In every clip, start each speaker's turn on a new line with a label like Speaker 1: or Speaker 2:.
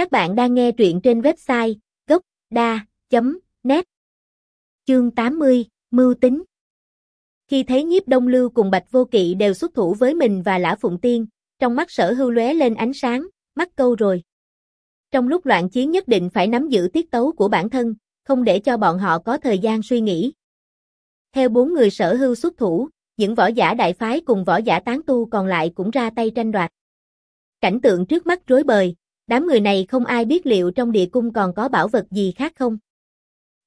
Speaker 1: Các bạn đang nghe truyện trên website gốc.da.net Chương 80, Mưu tính Khi thấy nhiếp đông lưu cùng Bạch Vô Kỵ đều xuất thủ với mình và Lã Phụng Tiên, trong mắt sở hưu lóe lên ánh sáng, mắt câu rồi. Trong lúc loạn chiến nhất định phải nắm giữ tiết tấu của bản thân, không để cho bọn họ có thời gian suy nghĩ. Theo bốn người sở hưu xuất thủ, những võ giả đại phái cùng võ giả tán tu còn lại cũng ra tay tranh đoạt. Cảnh tượng trước mắt rối bời, đám người này không ai biết liệu trong địa cung còn có bảo vật gì khác không.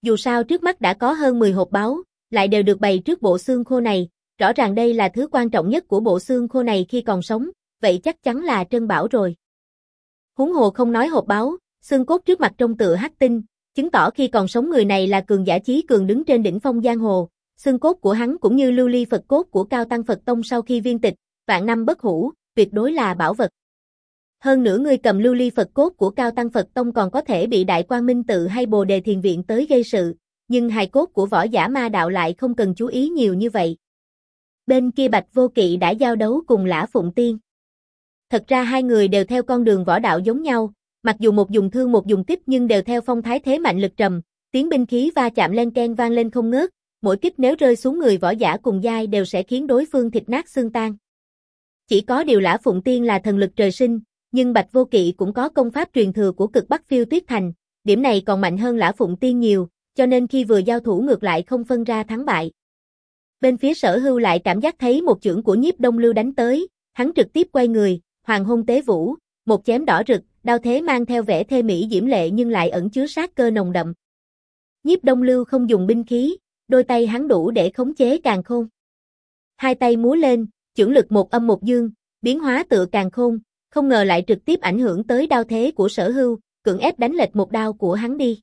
Speaker 1: Dù sao trước mắt đã có hơn 10 hộp báu, lại đều được bày trước bộ xương khô này, rõ ràng đây là thứ quan trọng nhất của bộ xương khô này khi còn sống, vậy chắc chắn là trân bảo rồi. Huống hồ không nói hộp báu, xương cốt trước mặt trong tựa hắc tinh, chứng tỏ khi còn sống người này là cường giả chí cường đứng trên đỉnh phong giang hồ, xương cốt của hắn cũng như lưu ly Phật cốt của Cao Tăng Phật Tông sau khi viên tịch, vạn năm bất hủ, tuyệt đối là bảo vật. Hơn nữa người cầm lưu ly Phật cốt của Cao Tăng Phật Tông còn có thể bị Đại Quang Minh tự hay Bồ Đề Thiền Viện tới gây sự, nhưng hài cốt của võ giả ma đạo lại không cần chú ý nhiều như vậy. Bên kia Bạch Vô Kỵ đã giao đấu cùng Lã Phụng Tiên. Thật ra hai người đều theo con đường võ đạo giống nhau, mặc dù một dùng thương một dùng kích nhưng đều theo phong thái thế mạnh lực trầm, tiếng binh khí va chạm len ken vang lên không ngớt, mỗi kích nếu rơi xuống người võ giả cùng giai đều sẽ khiến đối phương thịt nát xương tan. Chỉ có điều Lã Phụng Tiên là thần lực trời sinh, nhưng Bạch Vô Kỵ cũng có công pháp truyền thừa của cực Bắc Phiêu Tuyết Thành, điểm này còn mạnh hơn Lã Phụng Tiên nhiều, cho nên khi vừa giao thủ ngược lại không phân ra thắng bại. Bên phía sở hưu lại cảm giác thấy một chưởng của nhiếp đông lưu đánh tới, hắn trực tiếp quay người, hoàng hôn tế vũ, một chém đỏ rực, đao thế mang theo vẻ thê mỹ diễm lệ nhưng lại ẩn chứa sát cơ nồng đậm. Nhiếp đông lưu không dùng binh khí, đôi tay hắn đủ để khống chế càng khôn. Hai tay múa lên, chưởng lực một âm một dương, biến hóa tựa càng khôn, không ngờ lại trực tiếp ảnh hưởng tới đao thế của sở hưu, cưỡng ép đánh lệch một đao của hắn đi.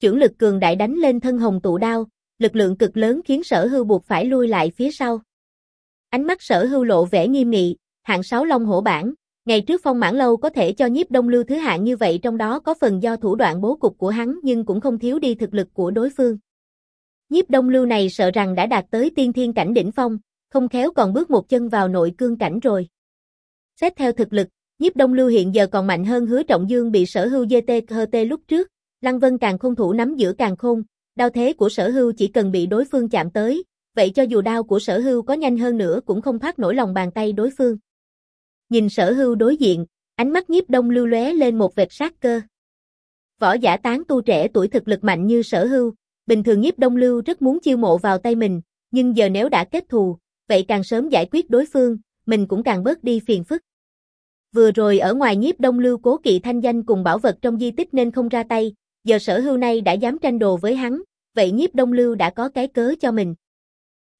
Speaker 1: Chưởng lực cường đại đánh lên thân hồng tụ đao, lực lượng cực lớn khiến sở hưu buộc phải lui lại phía sau. Ánh mắt sở hưu lộ vẻ nghiêm nghị, hạng sáu long hổ bản, ngày trước phong mãn lâu có thể cho nhiếp đông lưu thứ hạng như vậy trong đó có phần do thủ đoạn bố cục của hắn nhưng cũng không thiếu đi thực lực của đối phương. Nhiếp đông lưu này sợ rằng đã đạt tới tiên thiên cảnh đỉnh phong, không khéo còn bước một chân vào nội cương cảnh rồi. Xét theo thực lực, nhiếp đông lưu hiện giờ còn mạnh hơn hứa trọng dương bị sở hưu GT lúc trước, Lăng Vân càng khôn thủ nắm giữa càng khôn, đao thế của sở hưu chỉ cần bị đối phương chạm tới, vậy cho dù đao của sở hưu có nhanh hơn nữa cũng không thoát nổi lòng bàn tay đối phương. Nhìn sở hưu đối diện, ánh mắt nhiếp đông lưu lóe lên một vệt sát cơ. Võ giả tán tu trẻ tuổi thực lực mạnh như sở hưu, bình thường nhiếp đông lưu rất muốn chiêu mộ vào tay mình, nhưng giờ nếu đã kết thù, vậy càng sớm giải quyết đối phương, mình cũng càng bớt đi phiền phức. Vừa rồi ở ngoài nhiếp đông lưu cố kỵ thanh danh cùng bảo vật trong di tích nên không ra tay, giờ sở hưu này đã dám tranh đồ với hắn, vậy nhiếp đông lưu đã có cái cớ cho mình.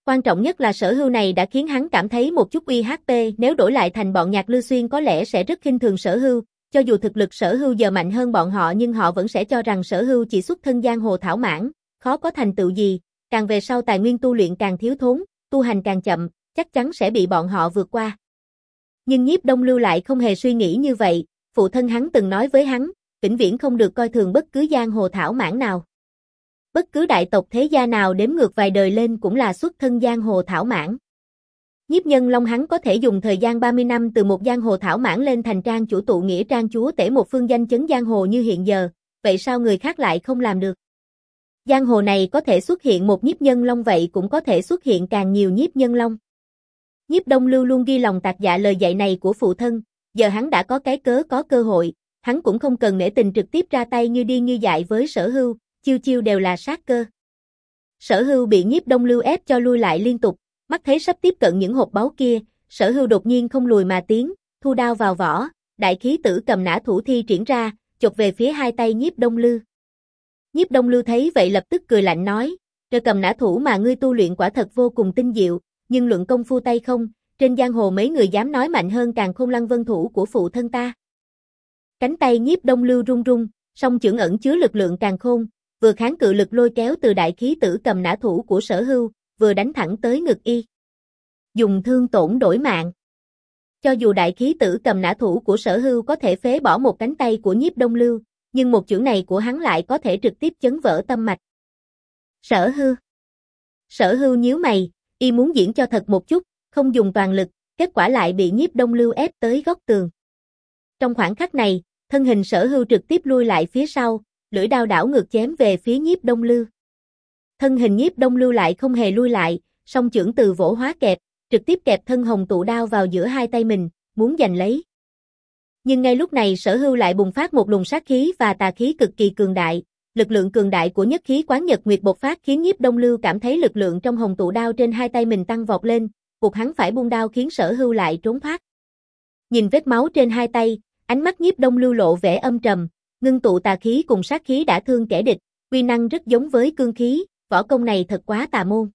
Speaker 1: Quan trọng nhất là sở hưu này đã khiến hắn cảm thấy một chút uy HP nếu đổi lại thành bọn nhạc lưu xuyên có lẽ sẽ rất khinh thường sở hưu, cho dù thực lực sở hưu giờ mạnh hơn bọn họ nhưng họ vẫn sẽ cho rằng sở hưu chỉ xuất thân giang hồ thảo mãn, khó có thành tựu gì, càng về sau tài nguyên tu luyện càng thiếu thốn, tu hành càng chậm, chắc chắn sẽ bị bọn họ vượt qua. Nhưng nhiếp đông lưu lại không hề suy nghĩ như vậy, phụ thân hắn từng nói với hắn, vĩnh viễn không được coi thường bất cứ giang hồ thảo mãn nào. Bất cứ đại tộc thế gia nào đếm ngược vài đời lên cũng là xuất thân giang hồ thảo mãn. Nhiếp nhân Long hắn có thể dùng thời gian 30 năm từ một giang hồ thảo mãn lên thành trang chủ tụ nghĩa trang chúa tể một phương danh chấn giang hồ như hiện giờ, vậy sao người khác lại không làm được? Giang hồ này có thể xuất hiện một nhiếp nhân long vậy cũng có thể xuất hiện càng nhiều nhiếp nhân long. Nhiếp Đông Lưu luôn ghi lòng tạc dạ lời dạy này của phụ thân, giờ hắn đã có cái cớ có cơ hội, hắn cũng không cần nể tình trực tiếp ra tay như điên như dại với sở hưu, chiêu chiêu đều là sát cơ. Sở hưu bị nhiếp Đông Lưu ép cho lui lại liên tục, mắt thấy sắp tiếp cận những hộp báu kia, sở hưu đột nhiên không lùi mà tiến, thu đao vào vỏ, đại khí tử cầm nã thủ thi triển ra, chụp về phía hai tay nhiếp Đông Lưu. Nhiếp Đông Lưu thấy vậy lập tức cười lạnh nói, trời cầm nã thủ mà ngươi tu luyện quả thật vô cùng tinh diệu, nhưng luận công phu tay không, trên giang hồ mấy người dám nói mạnh hơn càng không lăng vân thủ của phụ thân ta. Cánh tay nhiếp đông lưu run run, song chưởng ẩn chứa lực lượng càng khôn, vừa kháng cự lực lôi kéo từ đại khí tử cầm nã thủ của sở hưu, vừa đánh thẳng tới ngực y. Dùng thương tổn đổi mạng. Cho dù đại khí tử cầm nã thủ của sở hưu có thể phế bỏ một cánh tay của nhiếp đông lưu, nhưng một chưởng này của hắn lại có thể trực tiếp chấn vỡ tâm mạch. Sở hưu. Sở hưu nhíu mày, y muốn diễn cho thật một chút, không dùng toàn lực, kết quả lại bị nhiếp đông lưu ép tới góc tường. Trong khoảng khắc này, thân hình sở hưu trực tiếp lui lại phía sau, lưỡi đao đảo ngược chém về phía nhiếp đông lưu. Thân hình nhiếp đông lưu lại không hề lui lại, song trưởng từ vỗ hóa kẹp, trực tiếp kẹp thân hồng tụ đao vào giữa hai tay mình, muốn giành lấy. Nhưng ngay lúc này sở hưu lại bùng phát một luồng sát khí và tà khí cực kỳ cường đại, lực lượng cường đại của nhất khí quán nhật nguyệt bộc phát khiến nhiếp đông lưu cảm thấy lực lượng trong hồng tụ đao trên hai tay mình tăng vọt lên, buộc hắn phải buông đao khiến sở hưu lại trốn thoát. Nhìn vết máu trên hai tay, ánh mắt nhiếp đông lưu lộ vẻ âm trầm, ngưng tụ tà khí cùng sát khí đã thương kẻ địch, uy năng rất giống với cương khí, võ công này thật quá tà môn.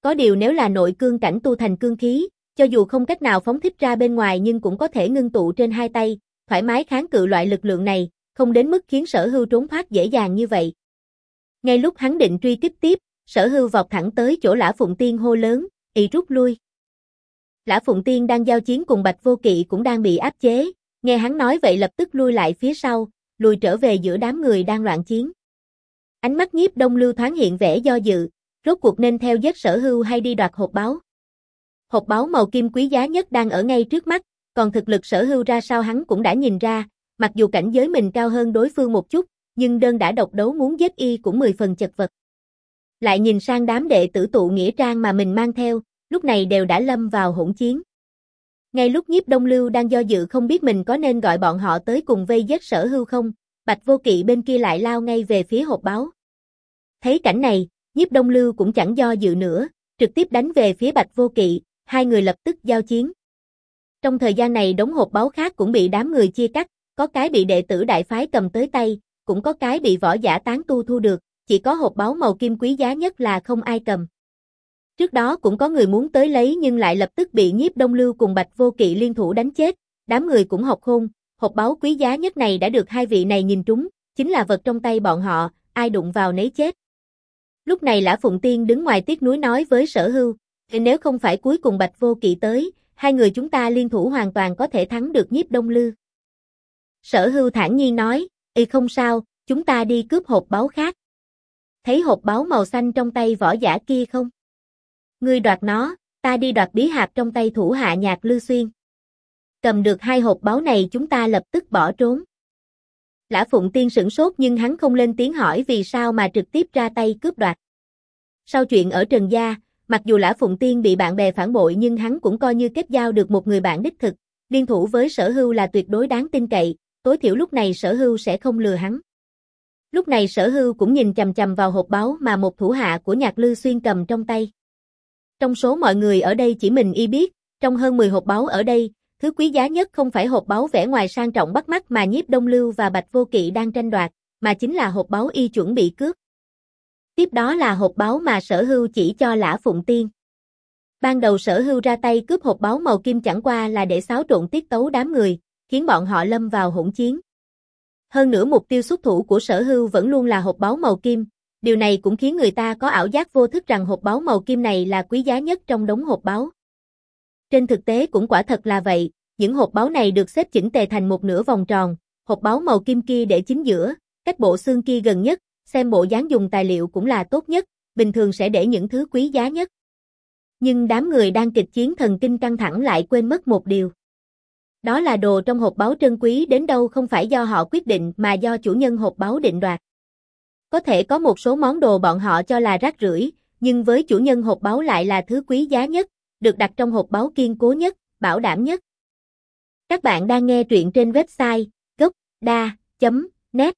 Speaker 1: Có điều nếu là nội cương cảnh tu thành cương khí, cho dù không cách nào phóng thích ra bên ngoài nhưng cũng có thể ngưng tụ trên hai tay, thoải mái kháng cự loại lực lượng này, không đến mức khiến sở hưu trốn thoát dễ dàng như vậy. Ngay lúc hắn định truy kích tiếp, sở hưu vọt thẳng tới chỗ lã phụng tiên hô lớn, y rút lui. Lã Phụng Tiên đang giao chiến cùng Bạch Vô Kỵ cũng đang bị áp chế, nghe hắn nói vậy lập tức lui lại phía sau, lùi trở về giữa đám người đang loạn chiến. Ánh mắt nhiếp đông lưu thoáng hiện vẻ do dự, rốt cuộc nên theo giết sở hưu hay đi đoạt hộp báo. Hộp báo màu kim quý giá nhất đang ở ngay trước mắt, còn thực lực sở hưu ra sao hắn cũng đã nhìn ra, mặc dù cảnh giới mình cao hơn đối phương một chút, nhưng đơn đã độc đấu muốn giết y cũng mười phần chật vật. Lại nhìn sang đám đệ tử tụ nghĩa trang mà mình mang theo, lúc này đều đã lâm vào hỗn chiến. Ngay lúc nhiếp đông lưu đang do dự không biết mình có nên gọi bọn họ tới cùng vây giết sở hưu không, bạch vô kỵ bên kia lại lao ngay về phía hộp báo. Thấy cảnh này, nhiếp đông lưu cũng chẳng do dự nữa, trực tiếp đánh về phía bạch vô kỵ, hai người lập tức giao chiến. Trong thời gian này đống hộp báo khác cũng bị đám người chia cắt, có cái bị đệ tử đại phái cầm tới tay, cũng có cái bị võ giả tán tu thu được, chỉ có hộp báo màu kim quý giá nhất là không ai cầm. Trước đó cũng có người muốn tới lấy nhưng lại lập tức bị nhiếp đông lưu cùng bạch vô kỵ liên thủ đánh chết, đám người cũng học khôn, hộp báo quý giá nhất này đã được hai vị này nhìn trúng, chính là vật trong tay bọn họ, ai đụng vào nấy chết. Lúc này Lã Phụng Tiên đứng ngoài tiếc núi nói với sở hưu, nếu không phải cuối cùng bạch vô kỵ tới, hai người chúng ta liên thủ hoàn toàn có thể thắng được nhiếp đông lư. Sở hưu thản nhiên nói, y không sao, chúng ta đi cướp hộp báo khác. Thấy hộp báo màu xanh trong tay võ giả kia không? Ngươi đoạt nó, ta đi đoạt bí hạt trong tay thủ hạ nhạc Lư Xuyên. Cầm được hai hộp báo này chúng ta lập tức bỏ trốn. Lã Phụng Tiên sửng sốt nhưng hắn không lên tiếng hỏi vì sao mà trực tiếp ra tay cướp đoạt. Sau chuyện ở Trần Gia, mặc dù Lã Phụng Tiên bị bạn bè phản bội nhưng hắn cũng coi như kết giao được một người bạn đích thực, liên thủ với sở hưu là tuyệt đối đáng tin cậy, tối thiểu lúc này sở hưu sẽ không lừa hắn. Lúc này sở hưu cũng nhìn chầm chầm vào hộp báo mà một thủ hạ của nhạc lư xuyên cầm trong tay. Trong số mọi người ở đây chỉ mình y biết, trong hơn 10 hộp báo ở đây, thứ quý giá nhất không phải hộp báo vẻ ngoài sang trọng bắt mắt mà nhiếp đông lưu và bạch vô kỵ đang tranh đoạt, mà chính là hộp báo y chuẩn bị cướp. Tiếp đó là hộp báo mà sở hưu chỉ cho lã phụng tiên. Ban đầu sở hưu ra tay cướp hộp báo màu kim chẳng qua là để xáo trộn tiết tấu đám người, khiến bọn họ lâm vào hỗn chiến. Hơn nữa mục tiêu xuất thủ của sở hưu vẫn luôn là hộp báo màu kim, điều này cũng khiến người ta có ảo giác vô thức rằng hộp báo màu kim này là quý giá nhất trong đống hộp báo. Trên thực tế cũng quả thật là vậy, những hộp báo này được xếp chỉnh tề thành một nửa vòng tròn, hộp báo màu kim kia để chính giữa, cách bộ xương kia gần nhất, xem bộ dáng dùng tài liệu cũng là tốt nhất, bình thường sẽ để những thứ quý giá nhất. Nhưng đám người đang kịch chiến thần kinh căng thẳng lại quên mất một điều. Đó là đồ trong hộp báo trân quý đến đâu không phải do họ quyết định mà do chủ nhân hộp báo định đoạt. Có thể có một số món đồ bọn họ cho là rác rưởi, nhưng với chủ nhân hộp báo lại là thứ quý giá nhất, được đặt trong hộp báo kiên cố nhất, bảo đảm nhất. Các bạn đang nghe truyện trên website gocda.net